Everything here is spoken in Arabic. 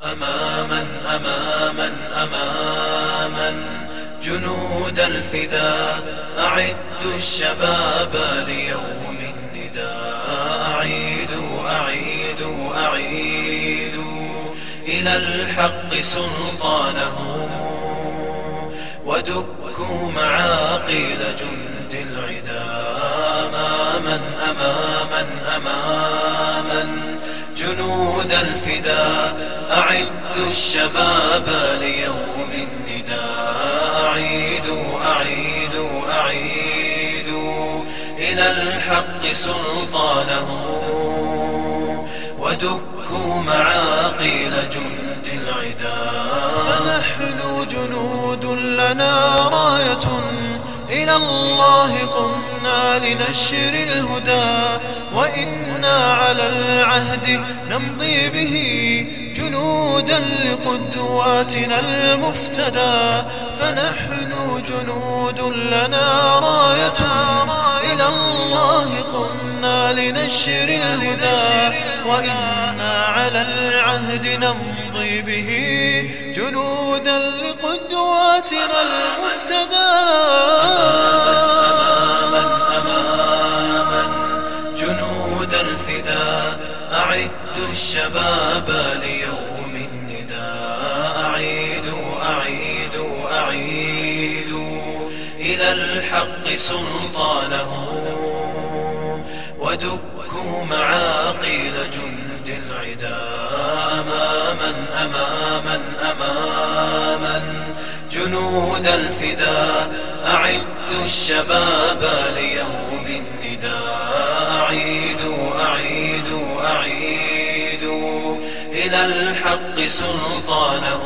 أماما أماما أماما. جنود الفداء أعدوا الشباب ليوم النداء. أعيدوا أعيدوا أعيدوا إلى الحق سلطانه. ودكوا معاقيل جند العدا. أماما أماما جنود الفداء أعدوا الشباب ليوم النداء. أعيدوا أعيدوا أعيدوا إلى الحق سلطانه. ودكوا معاقيل جند العدا. فنحن جنود لنا راية إلى الله قمنا لنشر الهدى. وإنا على العهد نمضي به جنودا لقدواتنا المفتدى فنحن جنود لنا راية إلى الله قمنا لنشر الهدى وإنا على العهد نمضي به جنودا لقدواتنا المفتدى. أعدوا الشباب ليوم النداء. أعيدوا أعيدوا أعيدوا إلى الحق سلطانه. ودكوا معاقيل جند العدا. أماما أماما أماما جنود الفداء أعدوا الشباب ليوم الحق سلطانه.